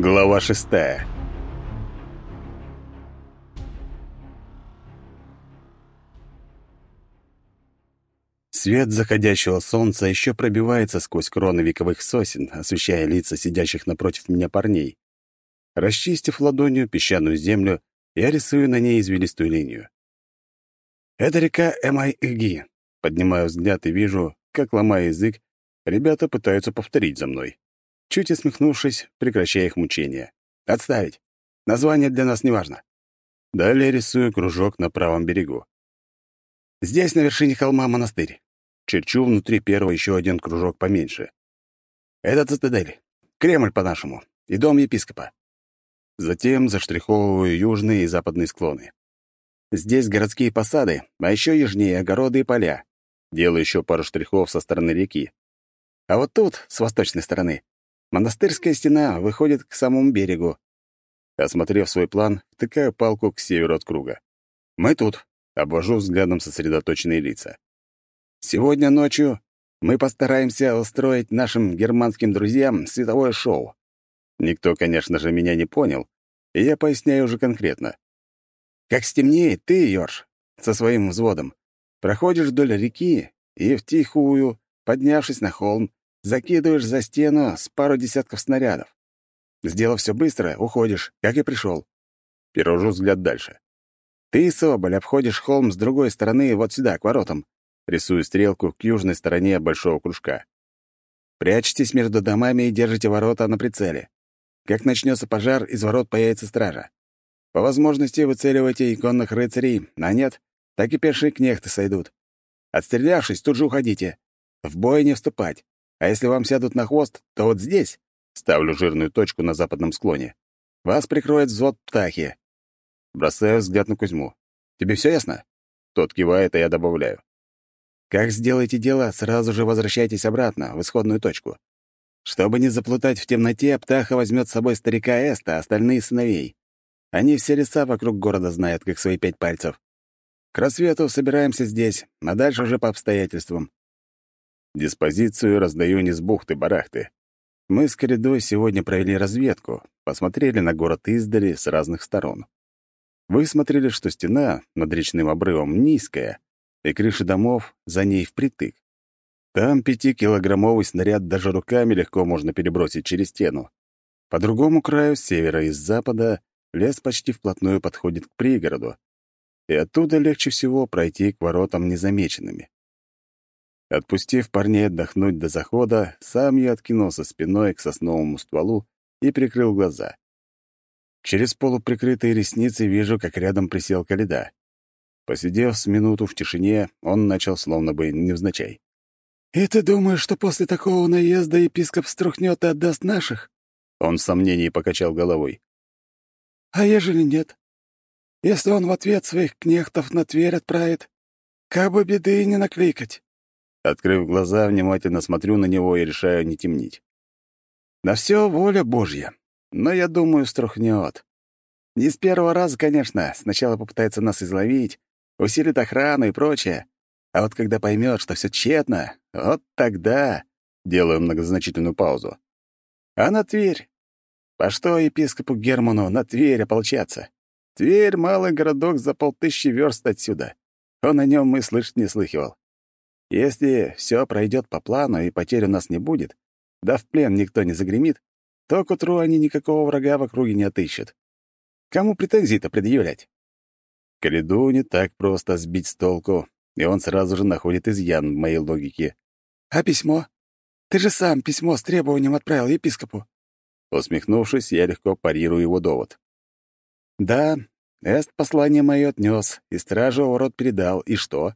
Глава шестая Свет заходящего солнца еще пробивается сквозь кроны вековых сосен, освещая лица сидящих напротив меня парней. Расчистив ладонью песчаную землю, я рисую на ней извилистую линию. Это река Эмай-Иги. Поднимаю взгляд и вижу, как, ломая язык, ребята пытаются повторить за мной. Чуть усмехнувшись, прекращая их мучения. «Отставить! Название для нас не важно». Далее рисую кружок на правом берегу. Здесь, на вершине холма, монастырь. Черчу внутри первого еще один кружок поменьше. Это цитадель. Кремль, по-нашему. И дом епископа. Затем заштриховываю южные и западные склоны. Здесь городские посады, а еще южнее огороды и поля. Делаю еще пару штрихов со стороны реки. А вот тут, с восточной стороны, монастырская стена выходит к самому берегу. Осмотрев свой план, втыкаю палку к северу от круга. Мы тут. Обвожу взглядом сосредоточенные лица. Сегодня ночью мы постараемся устроить нашим германским друзьям световое шоу. Никто, конечно же, меня не понял, и я поясняю уже конкретно. Как стемнеет, ты, Йорш, со своим взводом, проходишь вдоль реки и втихую, поднявшись на холм, закидываешь за стену с пару десятков снарядов. Сделав все быстро, уходишь, как и пришел. Перевожу взгляд дальше. Ты, Соболь, обходишь холм с другой стороны вот сюда, к воротам. Рисую стрелку к южной стороне большого кружка. Прячьтесь между домами и держите ворота на прицеле. Как начнется пожар, из ворот появится стража. По возможности выцеливайте иконных рыцарей, а нет, так и пешие кнехты сойдут. Отстрелявшись, тут же уходите. В бой не вступать. А если вам сядут на хвост, то вот здесь, ставлю жирную точку на западном склоне, вас прикроет взвод птахи. Бросаю взгляд на Кузьму. «Тебе все ясно?» Тот кивает, а я добавляю. «Как сделаете дело, сразу же возвращайтесь обратно, в исходную точку. Чтобы не заплутать в темноте, Птаха возьмет с собой старика Эста, а остальные сыновей. Они все леса вокруг города знают, как свои пять пальцев. К рассвету собираемся здесь, а дальше уже по обстоятельствам. Диспозицию раздаю не с бухты-барахты. Мы с Коридой сегодня провели разведку, посмотрели на город издали с разных сторон. Высмотрели, что стена над речным обрывом низкая, и крыши домов за ней впритык. Там пятикилограммовый снаряд даже руками легко можно перебросить через стену. По другому краю, с севера и с запада, лес почти вплотную подходит к пригороду, и оттуда легче всего пройти к воротам незамеченными. Отпустив парней отдохнуть до захода, сам я откинулся спиной к сосновому стволу и прикрыл глаза. Через полуприкрытые ресницы вижу, как рядом присел Каледа. Посидев с минуту в тишине, он начал словно бы невзначай. «И ты думаешь, что после такого наезда епископ струхнет и отдаст наших?» Он в сомнении покачал головой. «А ежели нет? Если он в ответ своих кнехтов на Тверь отправит, как бы беды не накликать?» Открыв глаза, внимательно смотрю на него и решаю не темнить. «На все воля Божья но, я думаю, струхнет. Не с первого раза, конечно. Сначала попытается нас изловить, усилит охрану и прочее. А вот когда поймет, что все тщетно, вот тогда делаю многозначительную паузу. А на Тверь? По что епископу Герману на Тверь ополчаться? Тверь — малый городок за полтыщи верст отсюда. Он о нем и слышать не слыхивал. Если все пройдет по плану и потерь у нас не будет, да в плен никто не загремит, то к утру они никакого врага в округе не отыщут. Кому претензии-то предъявлять? Кориду не так просто сбить с толку, и он сразу же находит изъян в моей логике. «А письмо? Ты же сам письмо с требованием отправил епископу». Усмехнувшись, я легко парирую его довод. «Да, Эст послание мое отнес, и стражу ворот передал, и что?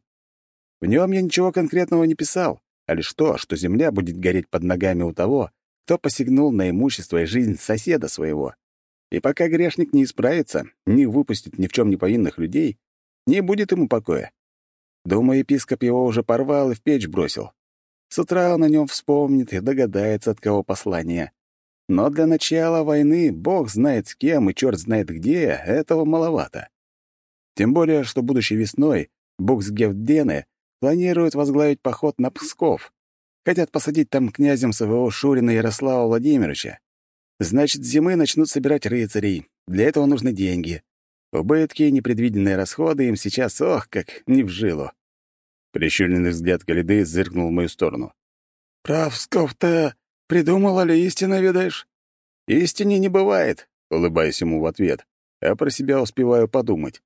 В нем я ничего конкретного не писал, а лишь то, что земля будет гореть под ногами у того, кто посягнул на имущество и жизнь соседа своего. И пока грешник не исправится, не выпустит ни в чем не повинных людей, не будет ему покоя. Думаю, епископ его уже порвал и в печь бросил. С утра он о нем вспомнит и догадается, от кого послание. Но для начала войны бог знает с кем и черт знает где, этого маловато. Тем более, что будущей весной Буксгевдены планируют возглавить поход на Псков. Хотят посадить там князем своего Шурина Ярослава Владимировича. Значит, зимы начнут собирать рыцарей. Для этого нужны деньги. Убытки, непредвиденные расходы им сейчас, ох, как не в жилу. Прищуренный взгляд Калиды зыркнул в мою сторону. «Прав, Скоф-то придумала ли истина, видаешь?» «Истине не бывает», — улыбаюсь ему в ответ, а про себя успеваю подумать.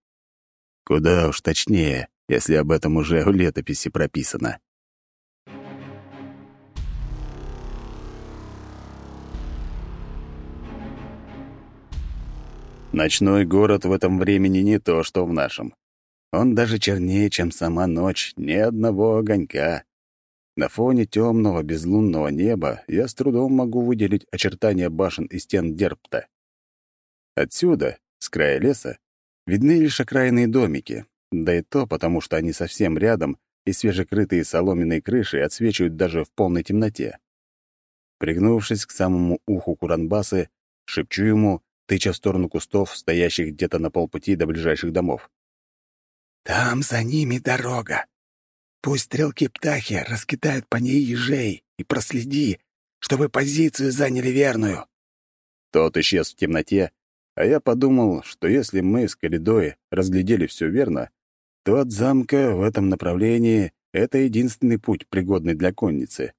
Куда уж точнее, если об этом уже в летописи прописано. Ночной город в этом времени не то, что в нашем. Он даже чернее, чем сама ночь, ни одного огонька. На фоне темного безлунного неба я с трудом могу выделить очертания башен и стен Дерпта. Отсюда, с края леса, видны лишь окраинные домики, да и то потому, что они совсем рядом, и свежекрытые соломенные крыши отсвечивают даже в полной темноте. Пригнувшись к самому уху Куранбасы, шепчу ему, тыча в сторону кустов, стоящих где-то на полпути до ближайших домов. «Там за ними дорога. Пусть стрелки-птахи раскидают по ней ежей и проследи, чтобы позицию заняли верную». Тот исчез в темноте, а я подумал, что если мы с Калидой разглядели все верно, то от замка в этом направлении — это единственный путь, пригодный для конницы.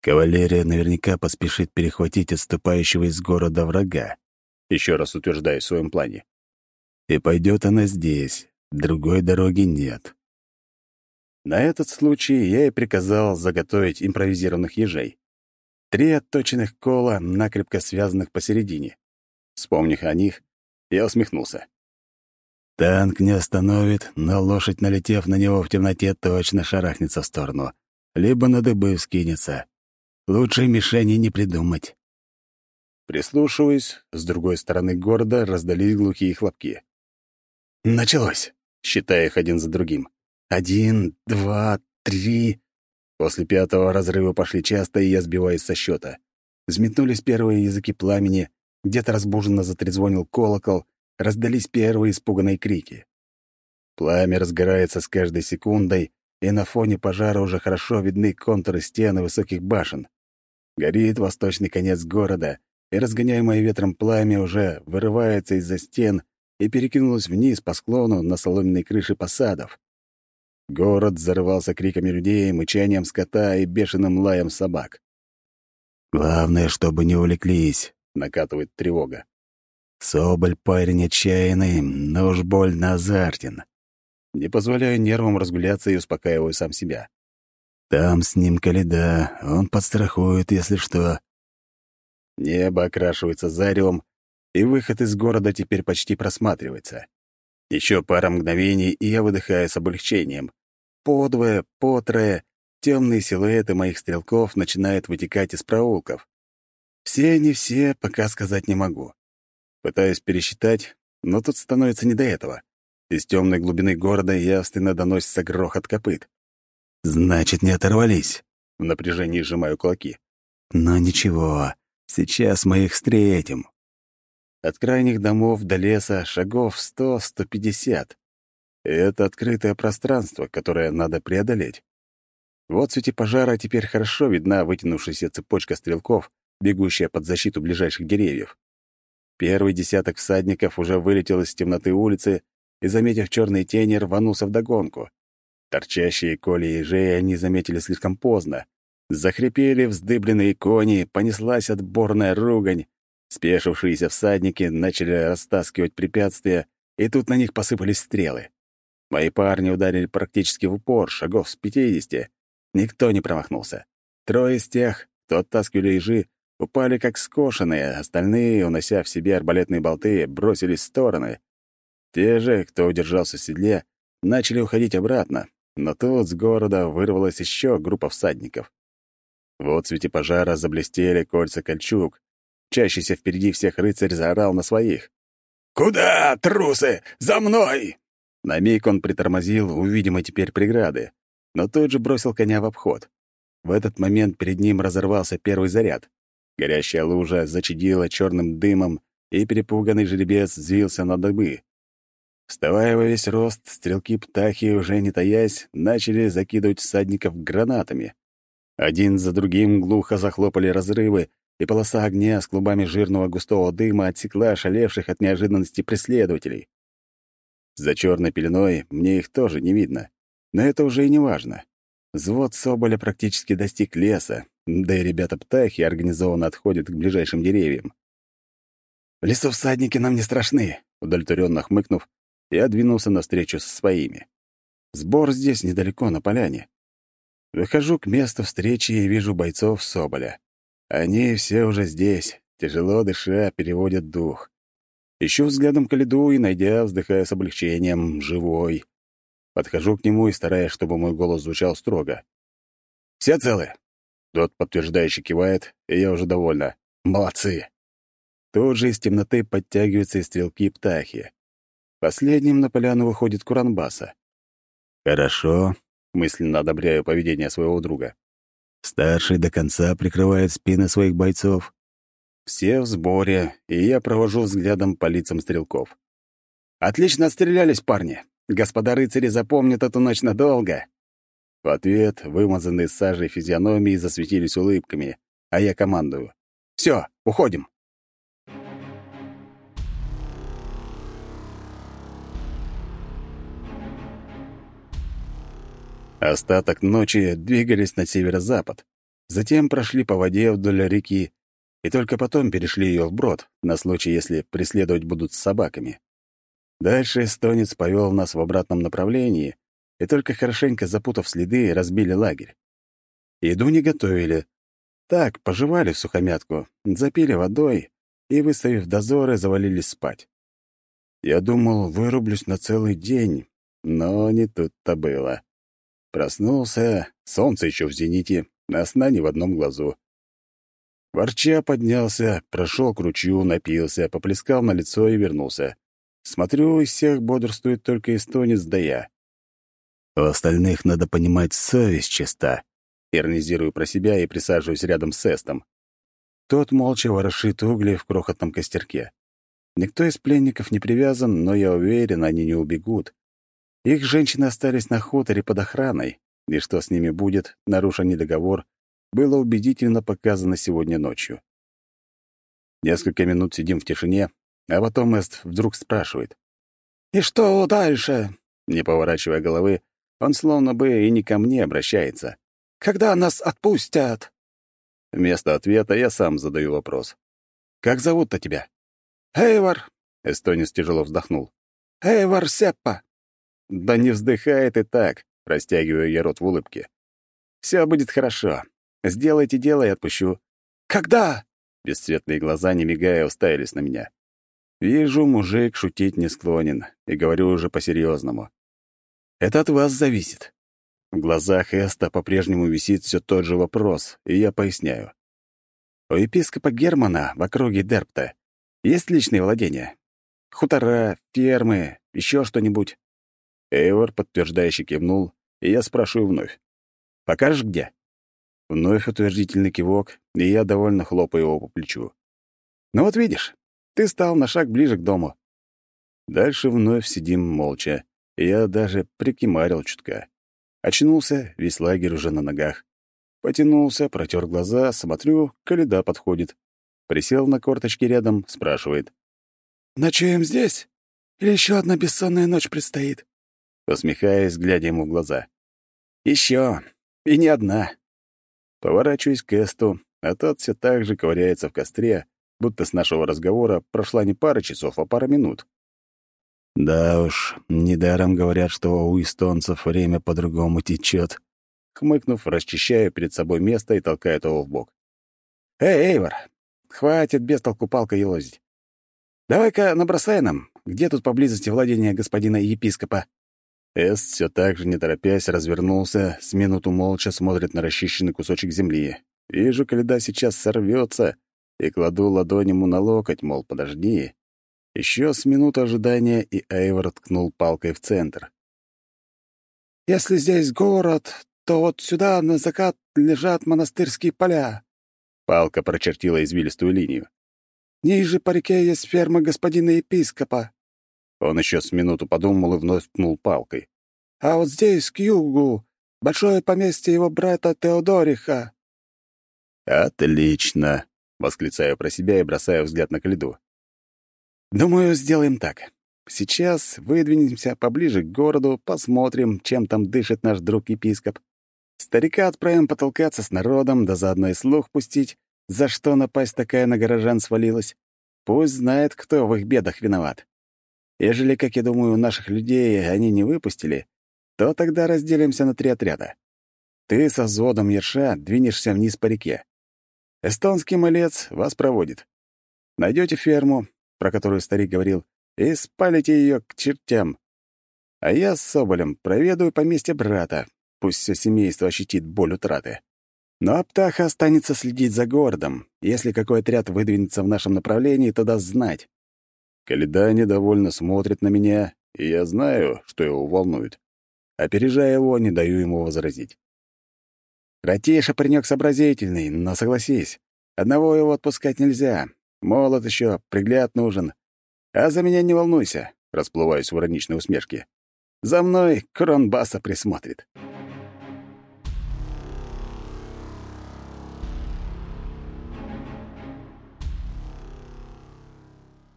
Кавалерия наверняка поспешит перехватить отступающего из города врага, еще раз утверждаю в своем плане. И пойдет она здесь, другой дороги нет. На этот случай я и приказал заготовить импровизированных ежей. Три отточенных кола, накрепко связанных посередине. Вспомнив о них, я усмехнулся. Танк не остановит, но лошадь, налетев на него в темноте, точно шарахнется в сторону. Либо на дыбы вскинется. Лучшей мишени не придумать. Прислушиваясь, с другой стороны города раздались глухие хлопки. Началось, считая их один за другим. Один, два, три. После пятого разрыва пошли часто, и я сбиваюсь со счета. Взметнулись первые языки пламени, где-то разбуженно затрезвонил колокол, раздались первые испуганные крики. Пламя разгорается с каждой секундой, и на фоне пожара уже хорошо видны контуры стен высоких башен. Горит восточный конец города, и разгоняемое ветром пламя уже вырывается из-за стен и перекинулось вниз по склону на соломенной крыше посадов. Город взорвался криками людей, мычанием скота и бешеным лаем собак. «Главное, чтобы не увлеклись», — накатывает тревога. Соболь парень отчаянный, но уж больно азартен. Не позволяю нервам разгуляться и успокаиваю сам себя. Там с ним Каледа, он подстрахует, если что. Небо окрашивается заревом, и выход из города теперь почти просматривается. Еще пара мгновений, и я выдыхаю с облегчением. Подвое, потрое, темные силуэты моих стрелков начинают вытекать из проулков. Все они все, пока сказать не могу. Пытаюсь пересчитать, но тут становится не до этого. Из темной глубины города явственно доносится грохот копыт. «Значит, не оторвались?» В напряжении сжимаю кулаки. «Но ничего, сейчас мы их встретим». От крайних домов до леса шагов сто-сто пятьдесят. Это открытое пространство, которое надо преодолеть. В свете пожара теперь хорошо видна вытянувшаяся цепочка стрелков, бегущая под защиту ближайших деревьев. Первый десяток всадников уже вылетел из темноты улицы и, заметив черные тени, рванулся вдогонку. Торчащие коли ежей они заметили слишком поздно. Захрипели вздыбленные кони, понеслась отборная ругань. Спешившиеся всадники начали растаскивать препятствия, и тут на них посыпались стрелы. Мои парни ударили практически в упор, шагов с пятидесяти. Никто не промахнулся. Трое из тех, кто оттаскивали ежи, упали как скошенные, остальные, унося в себе арбалетные болты, бросились в стороны. Те же, кто удержался в седле, начали уходить обратно, но тут с города вырвалась еще группа всадников. В отцвете пожара заблестели кольца кольчуг. Чащийся впереди всех рыцарь заорал на своих. «Куда, трусы? За мной!» На миг он притормозил, увидимо теперь преграды, но тут же бросил коня в обход. В этот момент перед ним разорвался первый заряд. Горящая лужа зачадила черным дымом, и перепуганный жеребец взвился на дыбы. Вставая во весь рост, стрелки-птахи, уже не таясь, начали закидывать всадников гранатами. Один за другим глухо захлопали разрывы, и полоса огня с клубами жирного густого дыма отсекла ошалевших от неожиданности преследователей. За черной пеленой мне их тоже не видно, но это уже и не важно. Взвод Соболя практически достиг леса, да и ребята-птахи организованно отходят к ближайшим деревьям. «В лесу всадники нам не страшны», — удовлетворенно хмыкнув, я двинулся навстречу со своими. Сбор здесь недалеко, на поляне. Выхожу к месту встречи и вижу бойцов Соболя. Они все уже здесь, тяжело дыша, переводят дух. Ищу взглядом Калиду и, найдя, вздыхая с облегчением, живой. Подхожу к нему и стараясь, чтобы мой голос звучал строго. «Все целы?» Тот подтверждающе кивает, и я уже довольна. «Молодцы!» Тут же из темноты подтягиваются и стрелки птахи. Последним на поляну выходит Куранбаса. «Хорошо», — мысленно одобряю поведение своего друга. Старший до конца прикрывает спины своих бойцов. Все в сборе, и я провожу взглядом по лицам стрелков. «Отлично отстрелялись, парни. Господа рыцари запомнят эту ночь надолго». В ответ вымазанные сажей физиономии засветились улыбками, а я командую. «Все, уходим». Остаток ночи двигались на северо-запад, затем прошли по воде вдоль реки и только потом перешли ее вброд, на случай, если преследовать будут с собаками. Дальше эстонец повел нас в обратном направлении, и только хорошенько запутав следы, разбили лагерь. Еду не готовили. Так, пожевали в сухомятку, запили водой и, выставив дозоры, завалились спать. Я думал, вырублюсь на целый день, но не тут-то было. Проснулся, солнце еще в зените, а сна ни в одном глазу. Ворча поднялся, прошел к ручью, напился, поплескал на лицо и вернулся. Смотрю, из всех бодрствует только эстонец да я. У остальных, надо понимать, совесть чиста. Иронизирую про себя и присаживаюсь рядом с Эстом. Тот молча ворошит угли в крохотном костерке. Никто из пленников не привязан, но я уверен, они не убегут. Их женщины остались на хуторе под охраной, и что с ними будет, нарушенный договор, было убедительно показано сегодня ночью. Несколько минут сидим в тишине, а потом Эст вдруг спрашивает. «И что дальше?» Не поворачивая головы, он словно бы и не ко мне обращается. «Когда нас отпустят?» Вместо ответа я сам задаю вопрос. «Как зовут-то тебя?» «Эйвар», — эстонец тяжело вздохнул. «Эйвар Сеппа». Да не вздыхает и так, растягиваю я рот в улыбке. Все будет хорошо. Сделайте дело и отпущу. Когда? Бесцветные глаза, не мигая, уставились на меня. Вижу, мужик шутить не склонен, и говорю уже по-серьезному. Это от вас зависит. В глазах Эста по-прежнему висит все тот же вопрос, и я поясняю. У епископа Германа в округе Дерпта есть личные владения? Хутора, фермы, еще что-нибудь? Эйвор подтверждающе кивнул, и я спрашиваю вновь. «Покажешь, где?» Вновь утвердительный кивок, и я довольно хлопаю его по плечу. «Ну вот видишь, ты стал на шаг ближе к дому». Дальше вновь сидим молча, я даже прикимарил чутка. Очнулся, весь лагерь уже на ногах. Потянулся, протер глаза, смотрю, Каледа подходит. Присел на корточки рядом, спрашивает. «Ночуем здесь? Или еще одна бессонная ночь предстоит?» Усмехаясь, глядя ему в глаза. Еще И не одна!» Поворачиваюсь к Эсту, а тот все так же ковыряется в костре, будто с нашего разговора прошла не пара часов, а пара минут. Да уж, недаром говорят, что у эстонцев время по-другому течет. Хмыкнув, расчищаю перед собой место и толкаю его в бок. «Эй, Эйвор, хватит без толку палкой елозить. Давай-ка набросай нам, где тут поблизости владения господина епископа?» Эст все так же, не торопясь, развернулся, с минуту молча смотрит на расчищенный кусочек земли. Вижу, когда сейчас сорвется, и кладу ладонь ему на локоть, мол, подожди. Еще с минуту ожидания, и Эйвор ткнул палкой в центр. «Если здесь город, то вот сюда на закат лежат монастырские поля». Палка прочертила извилистую линию. «Ниже по реке есть ферма господина епископа. Он еще с минуту подумал и вновь ткнул палкой. «А вот здесь, к югу, большое поместье его брата Теодориха». «Отлично!» — Восклицаю про себя и бросаю взгляд на Калиду. «Думаю, сделаем так. Сейчас выдвинемся поближе к городу, посмотрим, чем там дышит наш друг-епископ. Старика отправим потолкаться с народом, да заодно и слух пустить, за что напасть такая на горожан свалилась. Пусть знает, кто в их бедах виноват. Ежели, как я думаю, наших людей они не выпустили, то тогда разделимся на три отряда. Ты со взводом Ерша двинешься вниз по реке. Эстонский малец вас проводит. Найдете ферму, про которую старик говорил, и спалите ее к чертям. А я с Соболем проведаю поместье брата, пусть все семейство ощутит боль утраты. Но Аптаха останется следить за городом. Если какой отряд выдвинется в нашем направлении, то даст знать. Каледа недовольно смотрит на меня, и я знаю, что его волнует. Опережая его, не даю ему возразить. Ратиша паренек сообразительный, но согласись, одного его отпускать нельзя. Молод еще, пригляд нужен. А за меня не волнуйся, расплываюсь в ироничной усмешке. За мной Кронбаса присмотрит.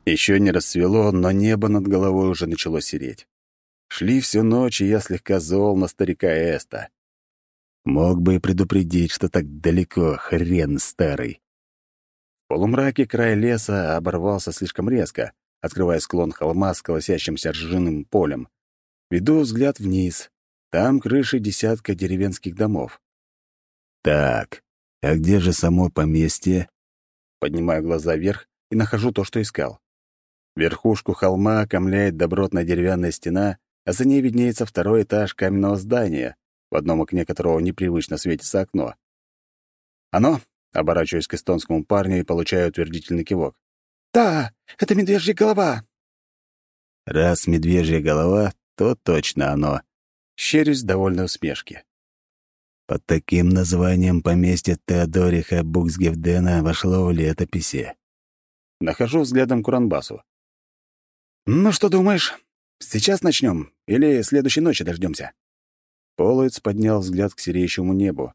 Еще не рассвело, но небо над головой уже начало сереть. Шли всю ночь, и я слегка зол на старика Эста. Мог бы и предупредить, что так далеко, хрен старый. В полумраке край леса оборвался слишком резко, открывая склон холма с колосящимся ржаным полем. Веду взгляд вниз. Там крыши десятка деревенских домов. Так, а где же само поместье? Поднимаю глаза вверх и нахожу то, что искал. Верхушку холма окомляет добротная деревянная стена, а за ней виднеется второй этаж каменного здания, в одном окне которого непривычно светится окно. «Оно?» — оборачиваюсь к эстонскому парню и получаю утвердительный кивок. «Да, это медвежья голова». «Раз медвежья голова, то точно оно». Щерюсь довольной усмешки. Под таким названием поместье Теодориха Буксгевдена вошло в летописи. Нахожу взглядом Куранбасу. «Ну что думаешь, сейчас начнем или следующей ночи дождемся? Полоец поднял взгляд к сереющему небу,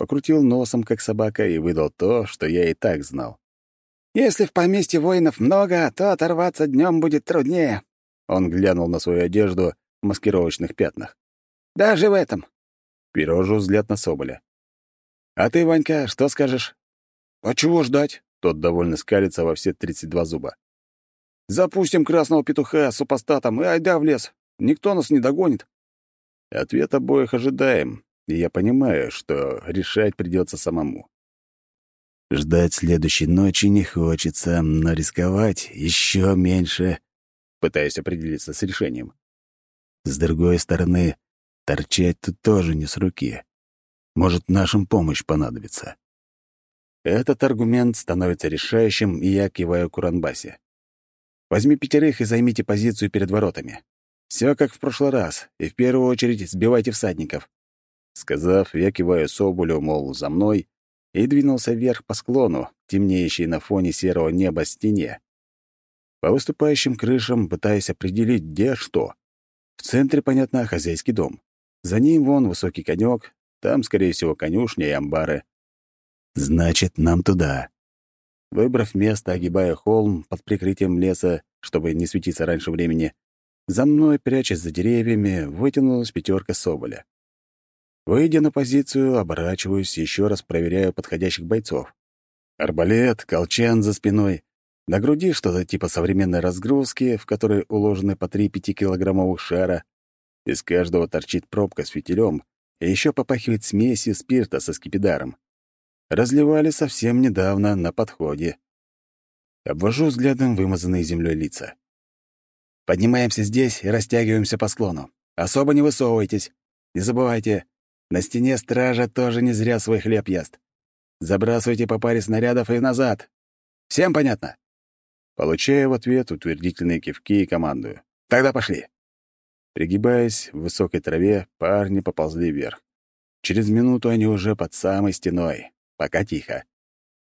покрутил носом, как собака, и выдал то, что я и так знал. «Если в поместье воинов много, то оторваться днем будет труднее». Он глянул на свою одежду в маскировочных пятнах. «Даже в этом». Пережу взгляд на Соболя. «А ты, Ванька, что скажешь?» «А чего ждать?» Тот довольно скалится во все тридцать два зуба. Запустим красного петуха с супостатом и айда в лес. Никто нас не догонит. Ответ обоих ожидаем, и я понимаю, что решать придется самому. Ждать следующей ночи не хочется, но рисковать еще меньше. Пытаюсь определиться с решением. С другой стороны, торчать тут тоже не с руки. Может, нашим помощь понадобится. Этот аргумент становится решающим, и я киваю Куранбасе. Возьми пятерых и займите позицию перед воротами. Все как в прошлый раз, и в первую очередь сбивайте всадников». Сказав, я киваю Соболю, мол, за мной, и двинулся вверх по склону, темнеющей на фоне серого неба стене. По выступающим крышам пытаясь определить, где что. В центре, понятно, хозяйский дом. За ним вон высокий конек, там, скорее всего, конюшня и амбары. Значит, нам туда. Выбрав место, огибая холм под прикрытием леса, чтобы не светиться раньше времени, за мной, прячась за деревьями, вытянулась пятерка соболя. Выйдя на позицию, оборачиваюсь, еще раз проверяю подходящих бойцов. Арбалет, колчан за спиной, на груди что-то типа современной разгрузки, в которой уложены по три пятикилограммовых шара. Из каждого торчит пробка с фитилем, и еще попахивает смесью спирта со скипидаром разливали совсем недавно на подходе. Обвожу взглядом вымазанные землей лица. Поднимаемся здесь и растягиваемся по склону. Особо не высовывайтесь. Не забывайте, на стене стража тоже не зря свой хлеб ест. Забрасывайте по паре снарядов и назад. Всем понятно?» Получаю в ответ утвердительные кивки и командую. «Тогда пошли». Пригибаясь в высокой траве, парни поползли вверх. Через минуту они уже под самой стеной. Пока тихо.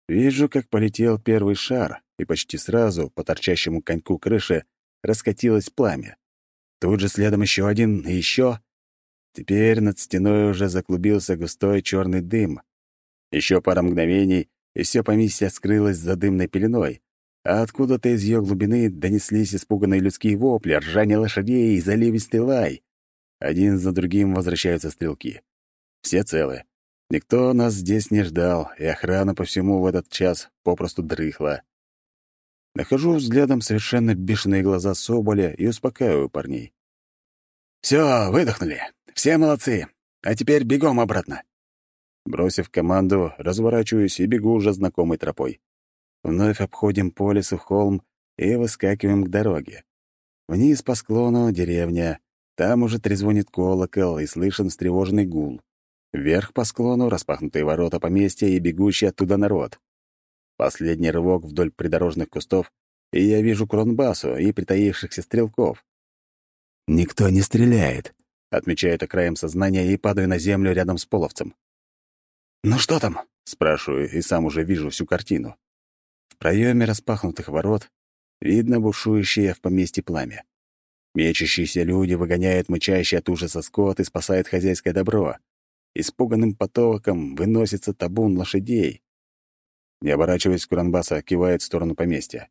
Вижу, как полетел первый шар, и почти сразу по торчащему коньку крыши раскатилось пламя. Тут же следом еще один и еще. Теперь над стеной уже заклубился густой черный дым. Еще пара мгновений, и все поместье скрылось за дымной пеленой, а откуда-то из ее глубины донеслись испуганные людские вопли, ржание лошадей и заливистый лай. Один за другим возвращаются стрелки. Все целы. Никто нас здесь не ждал, и охрана по всему в этот час попросту дрыхла. Нахожу взглядом совершенно бешеные глаза Соболя и успокаиваю парней. «Все, выдохнули. Все молодцы. А теперь бегом обратно». Бросив команду, разворачиваюсь и бегу уже знакомой тропой. Вновь обходим по лесу холм и выскакиваем к дороге. Вниз по склону — деревня. Там уже трезвонит колокол и слышен встревоженный гул. Вверх по склону — распахнутые ворота поместья и бегущий оттуда народ. Последний рывок вдоль придорожных кустов, и я вижу Кронбасу и притаившихся стрелков. «Никто не стреляет», — отмечаю это краем сознания и падаю на землю рядом с половцем. «Ну что там?» — спрашиваю, и сам уже вижу всю картину. В проеме распахнутых ворот видно бушующее в поместье пламя. Мечущиеся люди выгоняют мычащий от ужаса скот и спасают хозяйское добро. Испуганным потоком выносится табун лошадей. Не оборачиваясь, Куранбаса кивает в сторону поместья.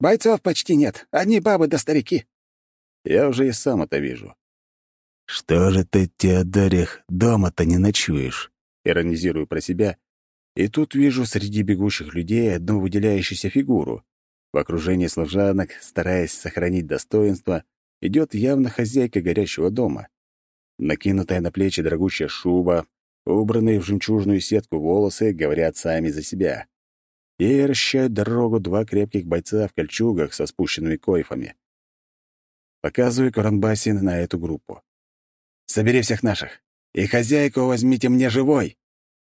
«Бойцов почти нет. Одни бабы да старики». Я уже и сам это вижу. «Что же ты, Теодорих, дома-то не ночуешь?» Иронизирую про себя и тут вижу среди бегущих людей одну выделяющуюся фигуру. В окружении служанок, стараясь сохранить достоинство, идет явно хозяйка горящего дома. Накинутая на плечи дорогущая шуба, убранные в жемчужную сетку волосы говорят сами за себя. Ей расчищают дорогу два крепких бойца в кольчугах со спущенными койфами. Показываю Куранбасин на эту группу. «Собери всех наших, и хозяйку возьмите мне живой!»